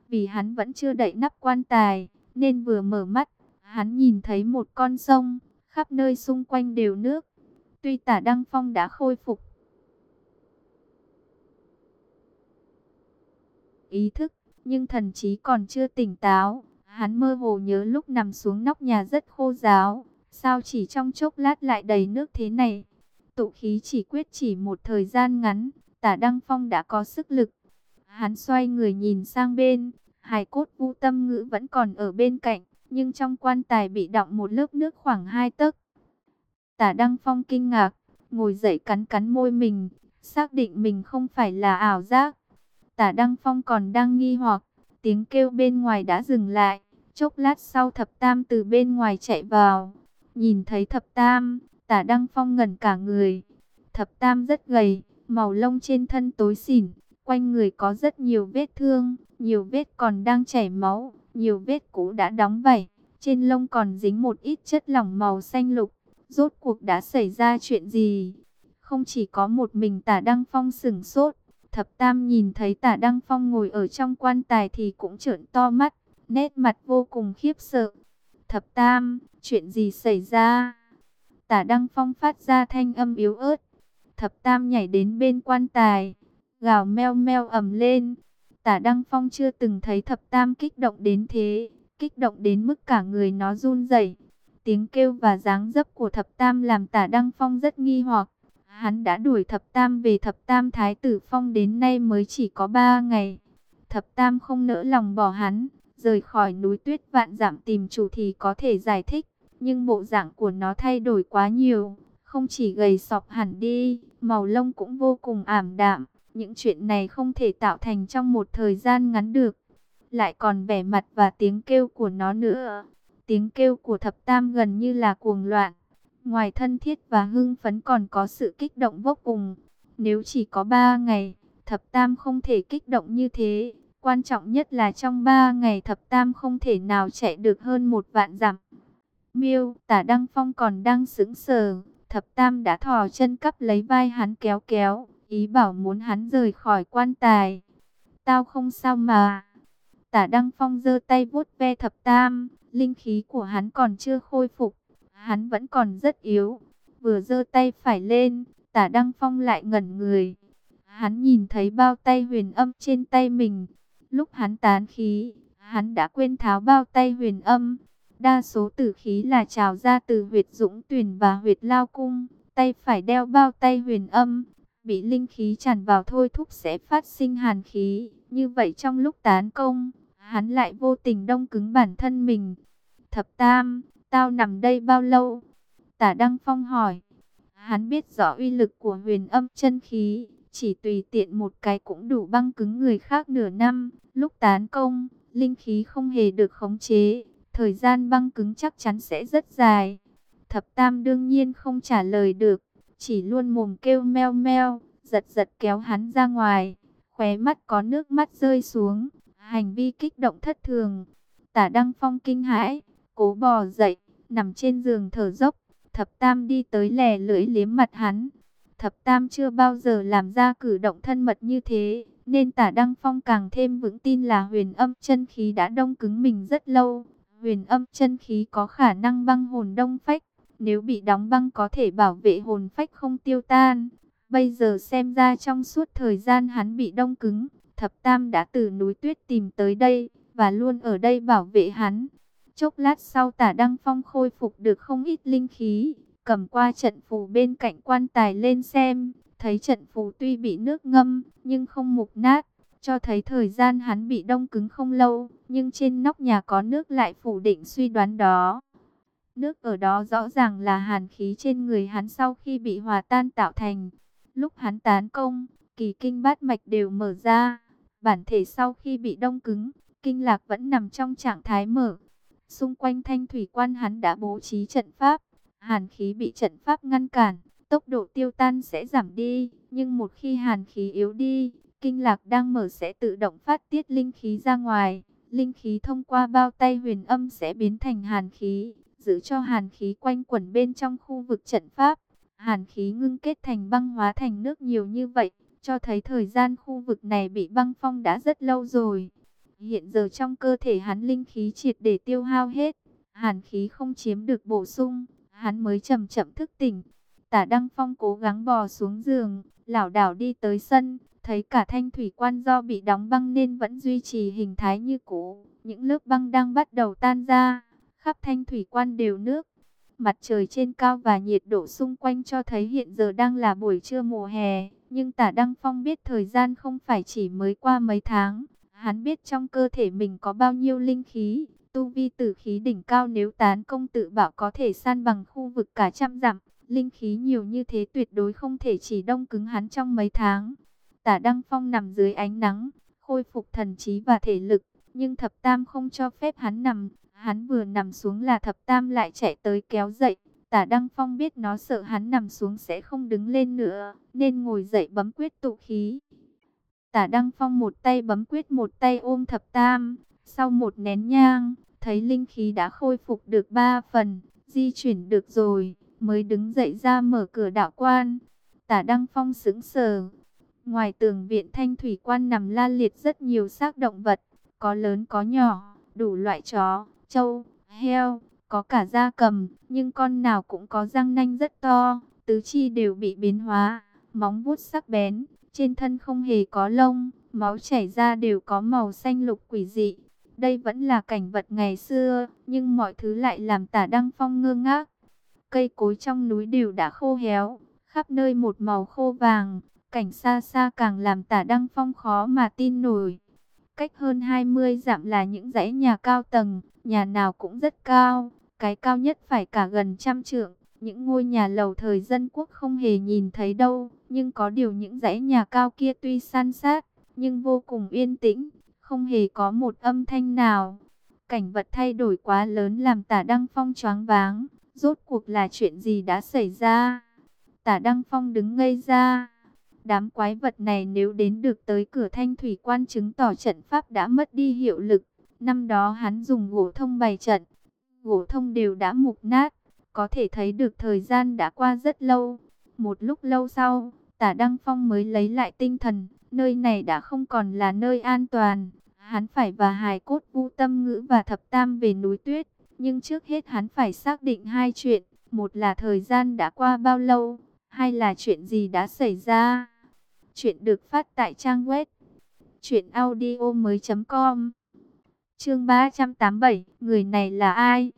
Vì hắn vẫn chưa đậy nắp quan tài, nên vừa mở mắt, hắn nhìn thấy một con sông, khắp nơi xung quanh đều nước. Tuy tả Đăng Phong đã khôi phục ý thức, nhưng thần trí còn chưa tỉnh táo. Hắn mơ hồ nhớ lúc nằm xuống nóc nhà rất khô giáo, sao chỉ trong chốc lát lại đầy nước thế này. Tụ khí chỉ quyết chỉ một thời gian ngắn, tả Đăng Phong đã có sức lực. Hắn xoay người nhìn sang bên, hài cốt vu tâm ngữ vẫn còn ở bên cạnh, nhưng trong quan tài bị đọng một lớp nước khoảng hai tấc. Tả Đăng Phong kinh ngạc, ngồi dậy cắn cắn môi mình, xác định mình không phải là ảo giác. Tả Đăng Phong còn đang nghi hoặc, tiếng kêu bên ngoài đã dừng lại. Chốc lát sau thập tam từ bên ngoài chạy vào. Nhìn thấy thập tam, tả Đăng Phong ngẩn cả người. Thập tam rất gầy, màu lông trên thân tối xỉn. Quanh người có rất nhiều vết thương, nhiều vết còn đang chảy máu, nhiều vết cũ đã đóng vảy. Trên lông còn dính một ít chất lỏng màu xanh lục. Rốt cuộc đã xảy ra chuyện gì? Không chỉ có một mình tả Đăng Phong sửng sốt, Thập Tam nhìn thấy tả Đăng Phong ngồi ở trong quan tài thì cũng trợn to mắt, nét mặt vô cùng khiếp sợ. Thập Tam, chuyện gì xảy ra? Tả Đăng Phong phát ra thanh âm yếu ớt. Thập Tam nhảy đến bên quan tài, gào meo meo ầm lên. Tả Đăng Phong chưa từng thấy Thập Tam kích động đến thế, kích động đến mức cả người nó run rẩy. Tiếng kêu và dáng dấp của Thập Tam làm Tả Đăng Phong rất nghi hoặc. Hắn đã đuổi thập tam về thập tam thái tử phong đến nay mới chỉ có ba ngày. Thập tam không nỡ lòng bỏ hắn, rời khỏi núi tuyết vạn giảm tìm chủ thì có thể giải thích. Nhưng bộ dạng của nó thay đổi quá nhiều, không chỉ gầy sọc hẳn đi, màu lông cũng vô cùng ảm đạm. Những chuyện này không thể tạo thành trong một thời gian ngắn được. Lại còn vẻ mặt và tiếng kêu của nó nữa. Tiếng kêu của thập tam gần như là cuồng loạn. Ngoài thân thiết và hưng phấn còn có sự kích động vô cùng. Nếu chỉ có 3 ngày, thập tam không thể kích động như thế. Quan trọng nhất là trong 3 ngày thập tam không thể nào chạy được hơn một vạn dặm. Miêu, tả Đăng Phong còn đang sững sờ. Thập tam đã thò chân cắp lấy vai hắn kéo kéo, ý bảo muốn hắn rời khỏi quan tài. Tao không sao mà. Tả Đăng Phong giơ tay vuốt ve thập tam, linh khí của hắn còn chưa khôi phục hắn vẫn còn rất yếu. Vừa giơ tay phải lên, tả Đăng Phong lại ngẩn người. Hắn nhìn thấy bao tay huyền âm trên tay mình. Lúc hắn tán khí, hắn đã quên tháo bao tay huyền âm. Đa số tử khí là trào ra từ huyệt dũng tuyển và huyệt lao cung. Tay phải đeo bao tay huyền âm, bị linh khí tràn vào thôi thúc sẽ phát sinh hàn khí. Như vậy trong lúc tán công, hắn lại vô tình đông cứng bản thân mình. Thập tam, Tao nằm đây bao lâu? Tả Đăng Phong hỏi. Hắn biết rõ uy lực của huyền âm chân khí, chỉ tùy tiện một cái cũng đủ băng cứng người khác nửa năm. Lúc tán công, linh khí không hề được khống chế, thời gian băng cứng chắc chắn sẽ rất dài. Thập Tam đương nhiên không trả lời được, chỉ luôn mồm kêu meo meo, giật giật kéo hắn ra ngoài, khóe mắt có nước mắt rơi xuống, hành vi kích động thất thường. Tả Đăng Phong kinh hãi, cố bò dậy, nằm trên giường thở dốc. Thập Tam đi tới lè lưỡi liếm mặt hắn. Thập Tam chưa bao giờ làm ra cử động thân mật như thế, nên tả Đăng Phong càng thêm vững tin là huyền âm chân khí đã đông cứng mình rất lâu. Huyền âm chân khí có khả năng băng hồn đông phách, nếu bị đóng băng có thể bảo vệ hồn phách không tiêu tan. Bây giờ xem ra trong suốt thời gian hắn bị đông cứng, Thập Tam đã từ núi tuyết tìm tới đây, và luôn ở đây bảo vệ hắn. Chốc lát sau tả Đăng Phong khôi phục được không ít linh khí, cầm qua trận phù bên cạnh quan tài lên xem, thấy trận phù tuy bị nước ngâm, nhưng không mục nát, cho thấy thời gian hắn bị đông cứng không lâu, nhưng trên nóc nhà có nước lại phủ định suy đoán đó. Nước ở đó rõ ràng là hàn khí trên người hắn sau khi bị hòa tan tạo thành. Lúc hắn tán công, kỳ kinh bát mạch đều mở ra, bản thể sau khi bị đông cứng, kinh lạc vẫn nằm trong trạng thái mở Xung quanh thanh thủy quan hắn đã bố trí trận pháp. Hàn khí bị trận pháp ngăn cản, tốc độ tiêu tan sẽ giảm đi. Nhưng một khi hàn khí yếu đi, kinh lạc đang mở sẽ tự động phát tiết linh khí ra ngoài. Linh khí thông qua bao tay huyền âm sẽ biến thành hàn khí, giữ cho hàn khí quanh quẩn bên trong khu vực trận pháp. Hàn khí ngưng kết thành băng hóa thành nước nhiều như vậy, cho thấy thời gian khu vực này bị băng phong đã rất lâu rồi. Hiện giờ trong cơ thể hắn linh khí triệt để tiêu hao hết, hàn khí không chiếm được bổ sung, hắn mới chậm chậm thức tỉnh. Tả Đăng Phong cố gắng bò xuống giường, lảo đảo đi tới sân, thấy cả thanh thủy quan do bị đóng băng nên vẫn duy trì hình thái như cũ. Những lớp băng đang bắt đầu tan ra, khắp thanh thủy quan đều nước. Mặt trời trên cao và nhiệt độ xung quanh cho thấy hiện giờ đang là buổi trưa mùa hè. Nhưng tả Đăng Phong biết thời gian không phải chỉ mới qua mấy tháng. Hắn biết trong cơ thể mình có bao nhiêu linh khí, tu vi tử khí đỉnh cao nếu tán công tự bảo có thể san bằng khu vực cả trăm dặm. Linh khí nhiều như thế tuyệt đối không thể chỉ đông cứng hắn trong mấy tháng. Tả Đăng Phong nằm dưới ánh nắng, khôi phục thần trí và thể lực, nhưng thập tam không cho phép hắn nằm. Hắn vừa nằm xuống là thập tam lại chạy tới kéo dậy. Tả Đăng Phong biết nó sợ hắn nằm xuống sẽ không đứng lên nữa, nên ngồi dậy bấm quyết tụ khí. Tả Đăng Phong một tay bấm quyết một tay ôm thập tam, sau một nén nhang, thấy linh khí đã khôi phục được ba phần, di chuyển được rồi, mới đứng dậy ra mở cửa đạo quan. Tả Đăng Phong sững sờ. Ngoài tường viện thanh thủy quan nằm la liệt rất nhiều xác động vật, có lớn có nhỏ, đủ loại chó, trâu, heo, có cả da cầm, nhưng con nào cũng có răng nanh rất to, tứ chi đều bị biến hóa, móng vuốt sắc bén, trên thân không hề có lông, máu chảy ra đều có màu xanh lục quỷ dị. Đây vẫn là cảnh vật ngày xưa, nhưng mọi thứ lại làm tả Đăng Phong ngơ ngác. Cây cối trong núi đều đã khô héo, khắp nơi một màu khô vàng, cảnh xa xa càng làm tả Đăng Phong khó mà tin nổi. Cách hơn 20 dặm là những dãy nhà cao tầng, nhà nào cũng rất cao, cái cao nhất phải cả gần trăm trượng. Những ngôi nhà lầu thời dân quốc không hề nhìn thấy đâu, nhưng có điều những dãy nhà cao kia tuy san sát, nhưng vô cùng yên tĩnh, không hề có một âm thanh nào. Cảnh vật thay đổi quá lớn làm tả Đăng Phong choáng váng, rốt cuộc là chuyện gì đã xảy ra. Tả Đăng Phong đứng ngây ra, đám quái vật này nếu đến được tới cửa thanh thủy quan chứng tỏ trận pháp đã mất đi hiệu lực. Năm đó hắn dùng gỗ thông bày trận, gỗ thông đều đã mục nát, có thể thấy được thời gian đã qua rất lâu. Một lúc lâu sau, tả Đăng Phong mới lấy lại tinh thần, nơi này đã không còn là nơi an toàn. Hắn phải và hài cốt vu tâm ngữ và thập tam về núi tuyết. Nhưng trước hết hắn phải xác định hai chuyện. Một là thời gian đã qua bao lâu, hai là chuyện gì đã xảy ra. Chuyện được phát tại trang web chuyện audio mới.com Chương 387, người này là ai?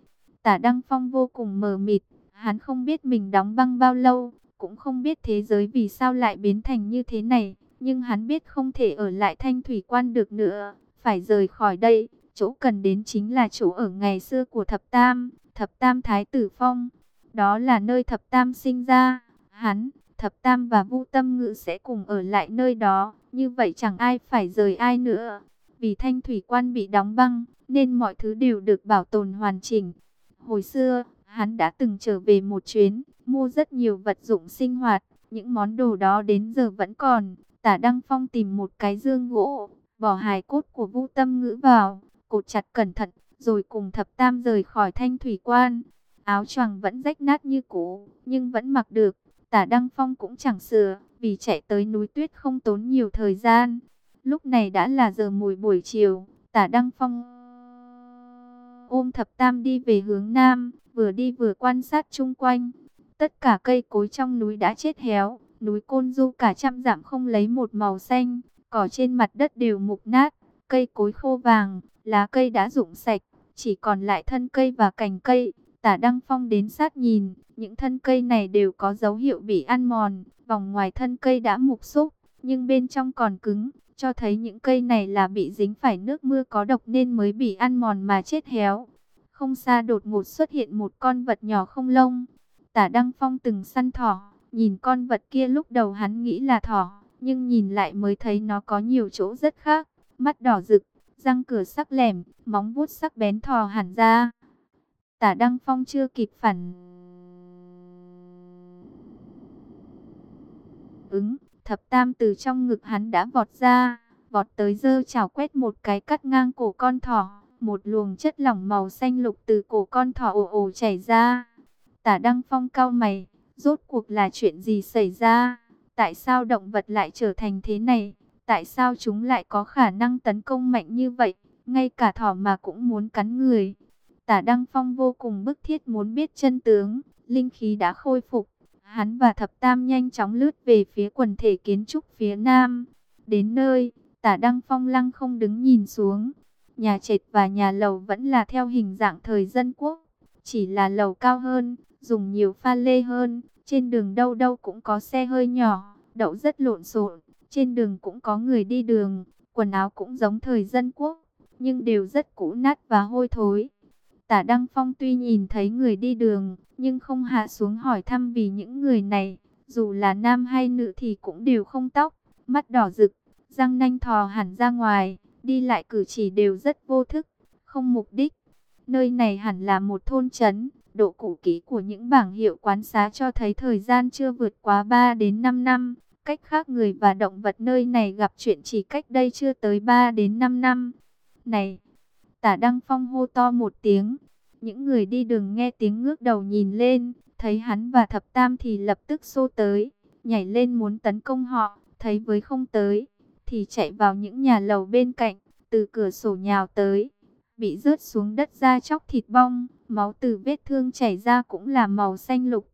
Tả Đăng Phong vô cùng mờ mịt, hắn không biết mình đóng băng bao lâu, cũng không biết thế giới vì sao lại biến thành như thế này, nhưng hắn biết không thể ở lại thanh thủy quan được nữa, phải rời khỏi đây, chỗ cần đến chính là chỗ ở ngày xưa của Thập Tam, Thập Tam Thái Tử Phong, đó là nơi Thập Tam sinh ra, hắn, Thập Tam và vũ Tâm Ngự sẽ cùng ở lại nơi đó, như vậy chẳng ai phải rời ai nữa. Vì thanh thủy quan bị đóng băng, nên mọi thứ đều được bảo tồn hoàn chỉnh. Hồi xưa, hắn đã từng trở về một chuyến, mua rất nhiều vật dụng sinh hoạt. Những món đồ đó đến giờ vẫn còn. Tả Đăng Phong tìm một cái dương gỗ, bỏ hài cốt của vũ Tâm Ngữ vào, cột chặt cẩn thận, rồi cùng thập tam rời khỏi thanh thủy quan. Áo choàng vẫn rách nát như cũ, nhưng vẫn mặc được. Tả Đăng Phong cũng chẳng sửa, vì chạy tới núi tuyết không tốn nhiều thời gian. Lúc này đã là giờ mùi buổi chiều, tả Đăng Phong ôm thập tam đi về hướng nam, vừa đi vừa quan sát chung quanh. Tất cả cây cối trong núi đã chết héo, núi côn du cả trăm dặm không lấy một màu xanh, cỏ trên mặt đất đều mục nát, cây cối khô vàng, lá cây đã rụng sạch, chỉ còn lại thân cây và cành cây. Tả Đăng Phong đến sát nhìn, những thân cây này đều có dấu hiệu bị ăn mòn, vòng ngoài thân cây đã mục xúc, nhưng bên trong còn cứng, cho thấy những cây này là bị dính phải nước mưa có độc nên mới bị ăn mòn mà chết héo. Không xa đột ngột xuất hiện một con vật nhỏ không lông. Tả Đăng Phong từng săn thỏ, nhìn con vật kia lúc đầu hắn nghĩ là thỏ, nhưng nhìn lại mới thấy nó có nhiều chỗ rất khác. Mắt đỏ rực, răng cửa sắc lẻm, móng vuốt sắc bén thò hẳn ra. Tả Đăng Phong chưa kịp phản ứng, thập tam từ trong ngực hắn đã vọt ra, vọt tới dơ chảo quét một cái cắt ngang cổ con thỏ, một luồng chất lỏng màu xanh lục từ cổ con thỏ ồ ồ chảy ra. Tả Đăng Phong cao mày, rốt cuộc là chuyện gì xảy ra? Tại sao động vật lại trở thành thế này? Tại sao chúng lại có khả năng tấn công mạnh như vậy? ngay cả thỏ mà cũng muốn cắn người. Tả Đăng Phong vô cùng bức thiết muốn biết chân tướng, linh khí đã khôi phục. Hắn và Thập Tam nhanh chóng lướt về phía quần thể kiến trúc phía nam. Đến nơi, Tả Đăng Phong lăng không đứng nhìn xuống. Nhà trệt và nhà lầu vẫn là theo hình dạng thời dân quốc. Chỉ là lầu cao hơn, dùng nhiều pha lê hơn. Trên đường đâu đâu cũng có xe hơi nhỏ, đậu rất lộn xộn. Trên đường cũng có người đi đường, quần áo cũng giống thời dân quốc, nhưng đều rất cũ nát và hôi thối. Tả Đăng Phong tuy nhìn thấy người đi đường, nhưng không hạ xuống hỏi thăm vì những người này, dù là nam hay nữ thì cũng đều không tóc, mắt đỏ rực, răng nanh thò hẳn ra ngoài, đi lại cử chỉ đều rất vô thức, không mục đích. Nơi này hẳn là một thôn trấn, độ cũ kỹ của những bảng hiệu quán xá cho thấy thời gian chưa vượt quá 3 đến 5 năm. Cách khác người và động vật nơi này gặp chuyện chỉ cách đây chưa tới 3 đến 5 năm. Này! Tả Đăng Phong hô to một tiếng. Những người đi đường nghe tiếng ngước đầu nhìn lên, thấy hắn và thập tam thì lập tức xô tới, nhảy lên muốn tấn công họ, thấy với không tới, thì chạy vào những nhà lầu bên cạnh, từ cửa sổ nhào tới, bị rớt xuống đất ra chóc thịt bong, máu từ vết thương chảy ra cũng là màu xanh lục.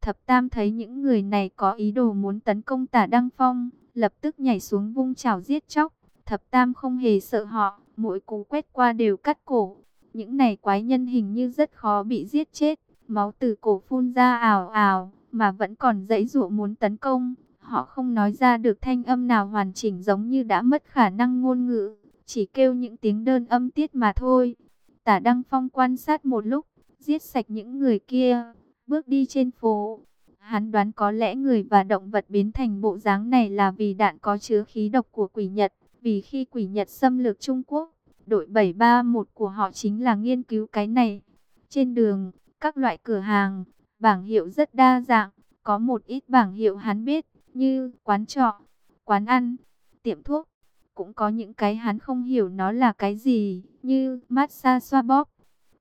Thập Tam thấy những người này có ý đồ muốn tấn công tả Đăng Phong, lập tức nhảy xuống vung chảo giết chóc. Thập Tam không hề sợ họ, mỗi cú quét qua đều cắt cổ. Những này quái nhân hình như rất khó bị giết chết, máu từ cổ phun ra ảo ảo, mà vẫn còn dãy dụa muốn tấn công. Họ không nói ra được thanh âm nào hoàn chỉnh giống như đã mất khả năng ngôn ngữ, chỉ kêu những tiếng đơn âm tiết mà thôi. Tả Đăng Phong quan sát một lúc, giết sạch những người kia, bước đi trên phố. Hắn đoán có lẽ người và động vật biến thành bộ dáng này là vì đạn có chứa khí độc của quỷ Nhật. Vì khi quỷ Nhật xâm lược Trung Quốc, đội 731 của họ chính là nghiên cứu cái này. Trên đường, các loại cửa hàng, bảng hiệu rất đa dạng. Có một ít bảng hiệu hắn biết, như quán trọ, quán ăn, tiệm thuốc. Cũng có những cái hắn không hiểu nó là cái gì, như massage xoa bóp,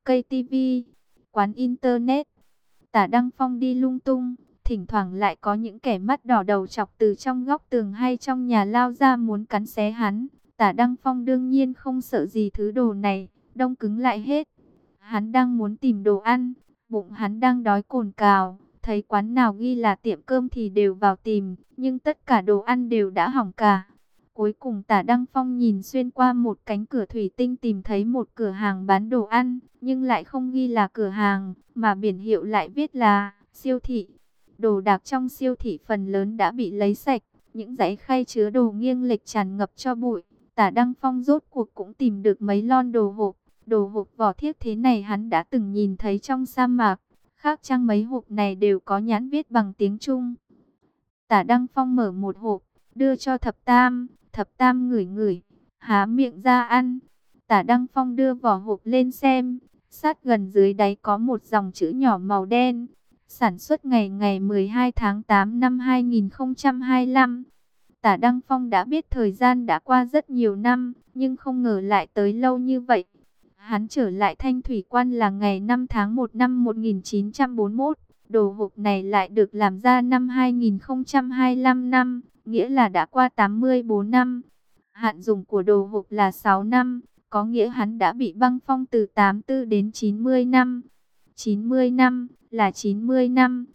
cây tivi, quán internet. Tả Đăng Phong đi lung tung, thỉnh thoảng lại có những kẻ mắt đỏ đầu chọc từ trong góc tường hay trong nhà lao ra muốn cắn xé hắn. Tả Đăng Phong đương nhiên không sợ gì thứ đồ này, đông cứng lại hết. Hắn đang muốn tìm đồ ăn, bụng hắn đang đói cồn cào, thấy quán nào ghi là tiệm cơm thì đều vào tìm, nhưng tất cả đồ ăn đều đã hỏng cả. Cuối cùng tả Đăng Phong nhìn xuyên qua một cánh cửa thủy tinh tìm thấy một cửa hàng bán đồ ăn, nhưng lại không ghi là cửa hàng, mà biển hiệu lại viết là siêu thị. Đồ đạc trong siêu thị phần lớn đã bị lấy sạch, những dãy khay chứa đồ nghiêng lệch tràn ngập cho bụi. Tả Đăng Phong rốt cuộc cũng tìm được mấy lon đồ hộp, đồ hộp vỏ thiếc thế này hắn đã từng nhìn thấy trong sa mạc. Khác chăng mấy hộp này đều có nhãn viết bằng tiếng Trung. Tả Đăng Phong mở một hộp, đưa cho thập tam, thập tam ngửi ngửi, há miệng ra ăn. Tả Đăng Phong đưa vỏ hộp lên xem, sát gần dưới đáy có một dòng chữ nhỏ màu đen. Sản xuất ngày ngày 12 tháng 8 năm 2025. Tả Đăng Phong đã biết thời gian đã qua rất nhiều năm, nhưng không ngờ lại tới lâu như vậy. Hắn trở lại thanh thủy quan là ngày 5 tháng 1 năm 1941. Đồ hộp này lại được làm ra năm 2025 năm, nghĩa là đã qua 84 năm. Hạn dùng của đồ hộp là 6 năm, có nghĩa hắn đã bị băng phong từ 84 đến 90 năm. 90 năm, là 90 năm.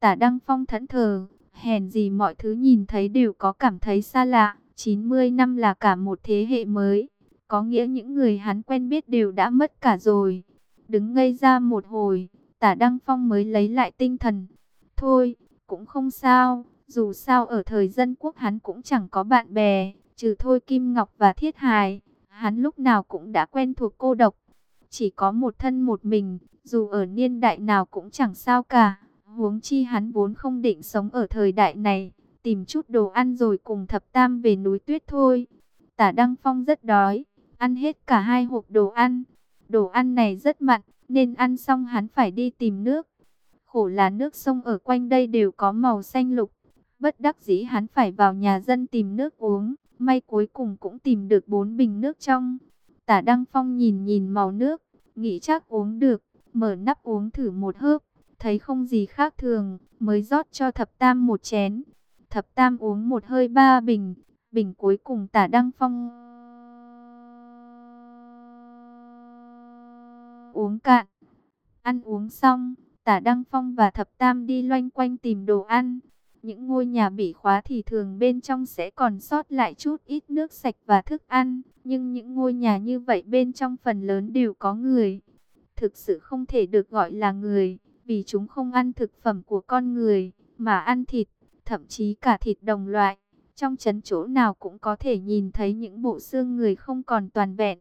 Tả Đăng Phong thẫn thờ, hèn gì mọi thứ nhìn thấy đều có cảm thấy xa lạ. 90 năm là cả một thế hệ mới, có nghĩa những người hắn quen biết đều đã mất cả rồi. Đứng ngây ra một hồi, tả Đăng Phong mới lấy lại tinh thần. Thôi, cũng không sao, dù sao ở thời dân quốc hắn cũng chẳng có bạn bè, trừ thôi Kim Ngọc và Thiết Hài. Hắn lúc nào cũng đã quen thuộc cô độc, chỉ có một thân một mình, dù ở niên đại nào cũng chẳng sao cả. Huống chi hắn vốn không định sống ở thời đại này, tìm chút đồ ăn rồi cùng thập tam về núi tuyết thôi. Tả Đăng Phong rất đói, ăn hết cả hai hộp đồ ăn. Đồ ăn này rất mặn, nên ăn xong hắn phải đi tìm nước. Khổ là nước sông ở quanh đây đều có màu xanh lục. Bất đắc dĩ hắn phải vào nhà dân tìm nước uống. May cuối cùng cũng tìm được bốn bình nước trong. Tả Đăng Phong nhìn nhìn màu nước, nghĩ chắc uống được, mở nắp uống thử một hớp, thấy không gì khác thường, mới rót cho thập tam một chén. Thập tam uống một hơi ba bình, bình cuối cùng tả Đăng Phong uống cạn. Ăn uống xong, tả Đăng Phong và Thập Tam đi loanh quanh tìm đồ ăn. Những ngôi nhà bị khóa thì thường bên trong sẽ còn sót lại chút ít nước sạch và thức ăn. Nhưng những ngôi nhà như vậy bên trong phần lớn đều có người. Thực sự không thể được gọi là người, vì chúng không ăn thực phẩm của con người, mà ăn thịt, thậm chí cả thịt đồng loại. Trong chấn chỗ nào cũng có thể nhìn thấy những bộ xương người không còn toàn vẹn.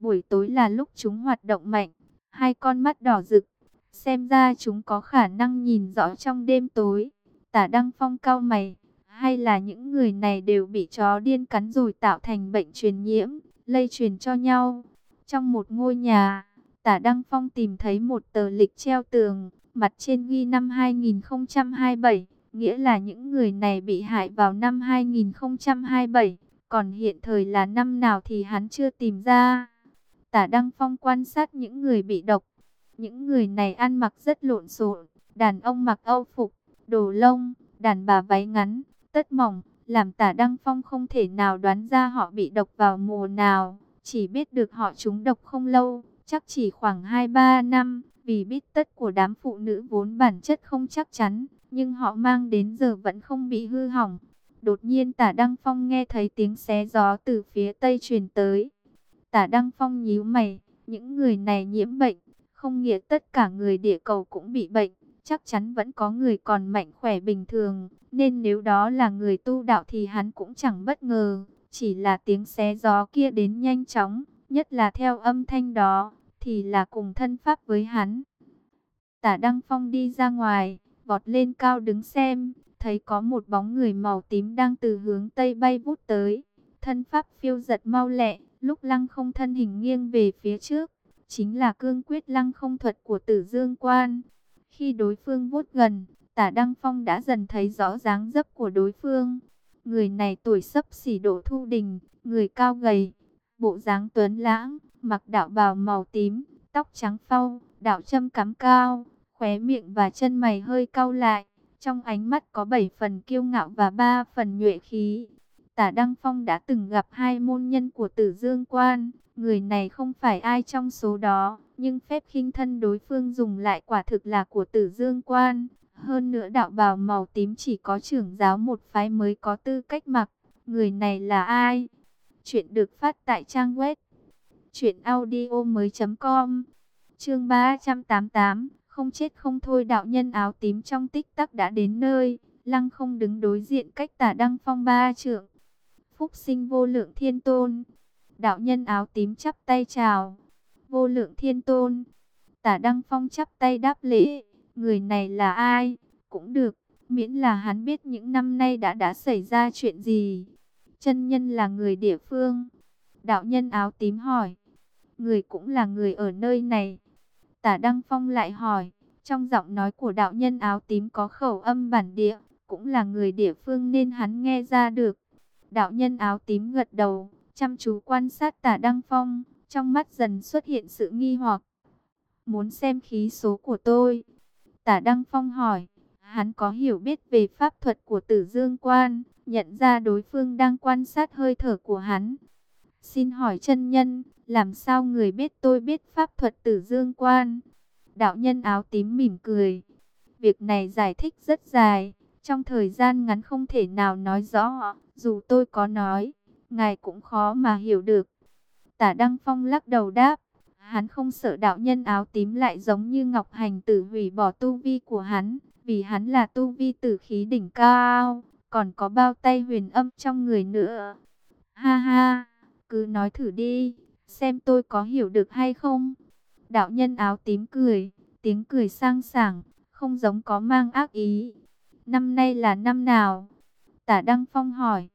Buổi tối là lúc chúng hoạt động mạnh, hai con mắt đỏ rực. Xem ra chúng có khả năng nhìn rõ trong đêm tối. Tả Đăng Phong cao mày, hay là những người này đều bị chó điên cắn rồi tạo thành bệnh truyền nhiễm, lây truyền cho nhau. Trong một ngôi nhà, Tả Đăng Phong tìm thấy một tờ lịch treo tường, mặt trên ghi năm 2027, nghĩa là những người này bị hại vào năm 2027, còn hiện thời là năm nào thì hắn chưa tìm ra. Tả Đăng Phong quan sát những người bị độc, những người này ăn mặc rất lộn xộn, đàn ông mặc âu phục, đồ lông, đàn bà váy ngắn, tất mỏng, làm tả Đăng Phong không thể nào đoán ra họ bị độc vào mùa nào, chỉ biết được họ trúng độc không lâu, chắc chỉ khoảng 2-3 năm, vì biết tất của đám phụ nữ vốn bản chất không chắc chắn, nhưng họ mang đến giờ vẫn không bị hư hỏng. Đột nhiên tả Đăng Phong nghe thấy tiếng xé gió từ phía tây truyền tới. Tả Đăng Phong nhíu mày, những người này nhiễm bệnh, không nghĩa tất cả người địa cầu cũng bị bệnh, chắc chắn vẫn có người còn mạnh khỏe bình thường, nên nếu đó là người tu đạo thì hắn cũng chẳng bất ngờ, chỉ là tiếng xé gió kia đến nhanh chóng, nhất là theo âm thanh đó, thì là cùng thân pháp với hắn. Tả Đăng Phong đi ra ngoài, vọt lên cao đứng xem, thấy có một bóng người màu tím đang từ hướng tây bay vút tới, thân pháp phiêu giật mau lẹ, lúc lăng không thân hình nghiêng về phía trước, chính là cương quyết lăng không thuật của tử dương quan. Khi đối phương vuốt gần, tả Đăng Phong đã dần thấy rõ dáng dấp của đối phương. Người này tuổi sấp xỉ độ thu đình, người cao gầy, bộ dáng tuấn lãng, mặc đạo bào màu tím, tóc trắng phau, đạo châm cắm cao, khóe miệng và chân mày hơi cau lại. Trong ánh mắt có bảy phần kiêu ngạo và ba phần nhuệ khí. Tả Đăng Phong đã từng gặp hai môn nhân của tử dương quan, Người này không phải ai trong số đó, nhưng phép khinh thân đối phương dùng lại quả thực là của tử dương quan. Hơn nữa đạo bào màu tím chỉ có trưởng giáo một phái mới có tư cách mặc. Người này là ai? Chuyện được phát tại trang web truyệnaudiomoi.com. Chương 388, không chết không thôi đạo nhân áo tím trong tích tắc đã đến nơi, Lăng không đứng đối diện cách Tả Đăng Phong ba trượng. Phúc sinh vô lượng thiên tôn, Đạo nhân áo tím chắp tay chào. Vô lượng thiên tôn. Tả Đăng Phong chắp tay đáp lễ. Người này là ai? Cũng được. Miễn là hắn biết những năm nay đã đã xảy ra chuyện gì. Chân nhân là người địa phương. Đạo nhân áo tím hỏi. Người cũng là người ở nơi này. Tả Đăng Phong lại hỏi. Trong giọng nói của đạo nhân áo tím có khẩu âm bản địa. Cũng là người địa phương nên hắn nghe ra được. Đạo nhân áo tím gật đầu chăm chú quan sát tả Đăng Phong, trong mắt dần xuất hiện sự nghi hoặc. Muốn xem khí số của tôi. Tả Đăng Phong hỏi, hắn có hiểu biết về pháp thuật của tử dương quan, nhận ra đối phương đang quan sát hơi thở của hắn. Xin hỏi chân nhân, làm sao người biết tôi biết pháp thuật tử dương quan? Đạo nhân áo tím mỉm cười. Việc này giải thích rất dài, trong thời gian ngắn không thể nào nói rõ, dù tôi có nói ngài cũng khó mà hiểu được. Tả Đăng Phong lắc đầu đáp, hắn không sợ đạo nhân áo tím lại giống như Ngọc Hành tử hủy bỏ tu vi của hắn, vì hắn là tu vi tử khí đỉnh cao, còn có bao tay huyền âm trong người nữa. Ha ha, cứ nói thử đi, xem tôi có hiểu được hay không. Đạo nhân áo tím cười, tiếng cười sang sảng, không giống có mang ác ý. Năm nay là năm nào? Tả Đăng Phong hỏi.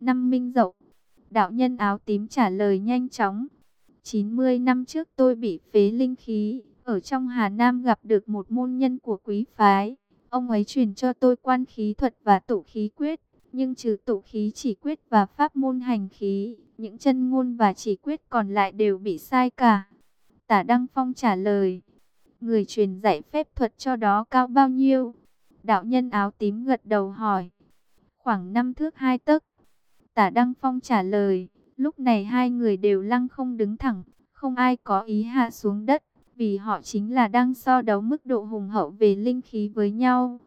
Năm Minh Dậu. Đạo nhân áo tím trả lời nhanh chóng. 90 năm trước tôi bị phế linh khí, ở trong Hà Nam gặp được một môn nhân của quý phái. Ông ấy truyền cho tôi quan khí thuật và tụ khí quyết, nhưng trừ tụ khí chỉ quyết và pháp môn hành khí, những chân ngôn và chỉ quyết còn lại đều bị sai cả. Tả Đăng Phong trả lời, người truyền dạy phép thuật cho đó cao bao nhiêu? Đạo nhân áo tím gật đầu hỏi, khoảng năm thước hai tấc. Tả Đăng Phong trả lời, lúc này hai người đều lăng không đứng thẳng, không ai có ý hạ xuống đất, vì họ chính là đang so đấu mức độ hùng hậu về linh khí với nhau.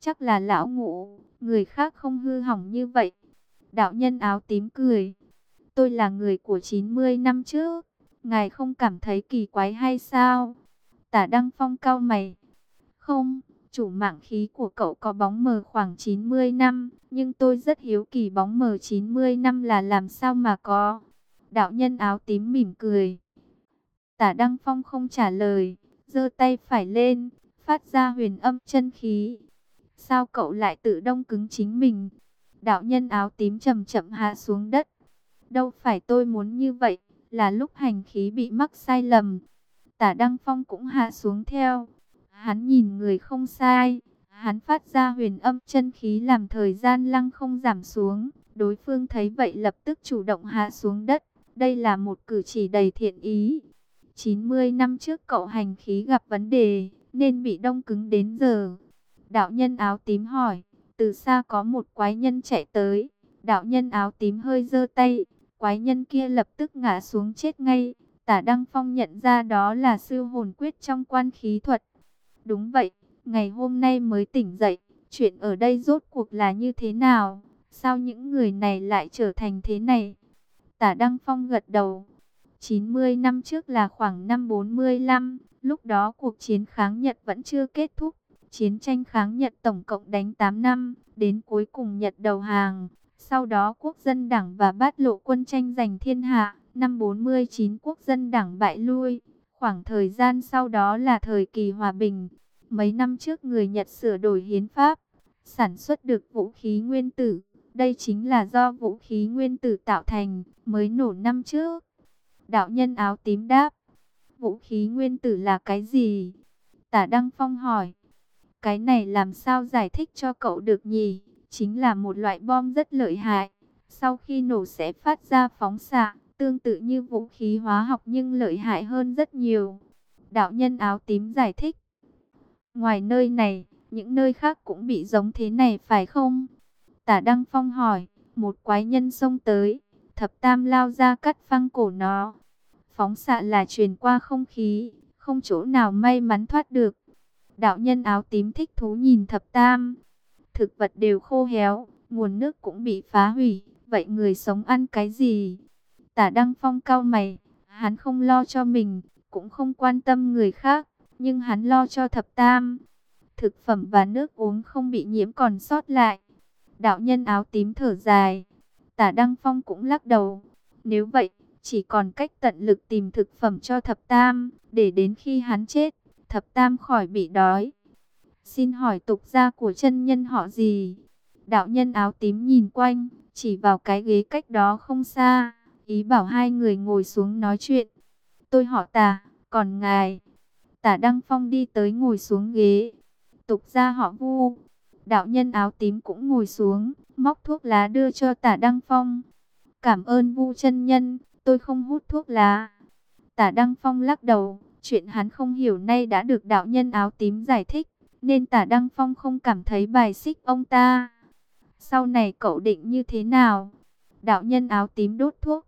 Chắc là lão ngũ, người khác không hư hỏng như vậy. Đạo nhân áo tím cười. Tôi là người của 90 năm trước, ngài không cảm thấy kỳ quái hay sao? Tả Đăng Phong cao mày. Không, chủ mạng khí của cậu có bóng mờ khoảng 90 năm, nhưng tôi rất hiếu kỳ bóng mờ 90 năm là làm sao mà có. Đạo nhân áo tím mỉm cười. Tả Đăng Phong không trả lời, giơ tay phải lên, phát ra huyền âm chân khí. Sao cậu lại tự đông cứng chính mình? Đạo nhân áo tím chậm chậm hạ xuống đất. Đâu phải tôi muốn như vậy, là lúc hành khí bị mắc sai lầm. Tả Đăng Phong cũng hạ xuống theo. Hắn nhìn người không sai, hắn phát ra huyền âm chân khí làm thời gian lăng không giảm xuống. Đối phương thấy vậy lập tức chủ động hạ xuống đất. Đây là một cử chỉ đầy thiện ý. 90 năm trước cậu hành khí gặp vấn đề, nên bị đông cứng đến giờ. Đạo nhân áo tím hỏi, từ xa có một quái nhân chạy tới. Đạo nhân áo tím hơi giơ tay, quái nhân kia lập tức ngã xuống chết ngay. Tả Đăng Phong nhận ra đó là sư hồn quyết trong quan khí thuật. Đúng vậy, ngày hôm nay mới tỉnh dậy, chuyện ở đây rốt cuộc là như thế nào? Sao những người này lại trở thành thế này? Tả Đăng Phong gật đầu. 90 năm trước là khoảng năm 45, lúc đó cuộc chiến kháng Nhật vẫn chưa kết thúc. Chiến tranh kháng Nhật tổng cộng đánh 8 năm, đến cuối cùng Nhật đầu hàng. Sau đó quốc dân đảng và bát lộ quân tranh giành thiên hạ, năm 49 quốc dân đảng bại lui. Khoảng thời gian sau đó là thời kỳ hòa bình. Mấy năm trước người Nhật sửa đổi hiến pháp, sản xuất được vũ khí nguyên tử. Đây chính là do vũ khí nguyên tử tạo thành, mới nổ năm trước. Đạo nhân áo tím đáp, vũ khí nguyên tử là cái gì? Tả Đăng Phong hỏi, cái này làm sao giải thích cho cậu được nhỉ? Chính là một loại bom rất lợi hại, sau khi nổ sẽ phát ra phóng xạ, tương tự như vũ khí hóa học nhưng lợi hại hơn rất nhiều. Đạo nhân áo tím giải thích, ngoài nơi này, những nơi khác cũng bị giống thế này phải không? Tả Đăng Phong hỏi, một quái nhân xông tới, thập tam lao ra cắt phăng cổ nó. Phóng xạ là truyền qua không khí, không chỗ nào may mắn thoát được. Đạo nhân áo tím thích thú nhìn thập tam. Thực vật đều khô héo, nguồn nước cũng bị phá hủy. Vậy người sống ăn cái gì? Tả Đăng Phong cao mày, hắn không lo cho mình, cũng không quan tâm người khác, nhưng hắn lo cho thập tam. Thực phẩm và nước uống không bị nhiễm còn sót lại. Đạo nhân áo tím thở dài. Tả Đăng Phong cũng lắc đầu. Nếu vậy, chỉ còn cách tận lực tìm thực phẩm cho thập tam, để đến khi hắn chết, thập tam khỏi bị đói. Xin hỏi tục gia của chân nhân họ gì? Đạo nhân áo tím nhìn quanh, chỉ vào cái ghế cách đó không xa, ý bảo hai người ngồi xuống nói chuyện. Tôi họ tà, còn ngài? Tả Đăng Phong đi tới ngồi xuống ghế. Tục gia họ vu. Đạo nhân áo tím cũng ngồi xuống, móc thuốc lá đưa cho tả Đăng Phong. Cảm ơn vu chân nhân, tôi không hút thuốc lá. Tả Đăng Phong lắc đầu, chuyện hắn không hiểu nay đã được đạo nhân áo tím giải thích, nên tả Đăng Phong không cảm thấy bài xích ông ta. Sau này cậu định như thế nào? Đạo nhân áo tím đốt thuốc.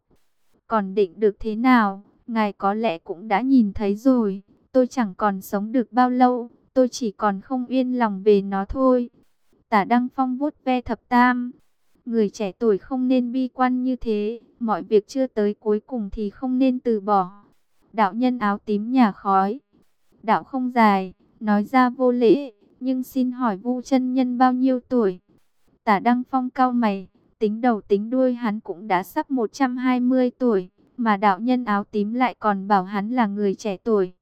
Còn định được thế nào? Ngài có lẽ cũng đã nhìn thấy rồi. Tôi chẳng còn sống được bao lâu. Tôi chỉ còn không yên lòng về nó thôi. Tả Đăng Phong vuốt ve thập tam. Người trẻ tuổi không nên bi quan như thế, mọi việc chưa tới cuối cùng thì không nên từ bỏ. Đạo nhân áo tím nhà khói. Đạo không dài, nói ra vô lễ, nhưng xin hỏi vu chân nhân bao nhiêu tuổi? Tả Đăng Phong cao mày, tính đầu tính đuôi hắn cũng đã sắp 120 tuổi, mà đạo nhân áo tím lại còn bảo hắn là người trẻ tuổi.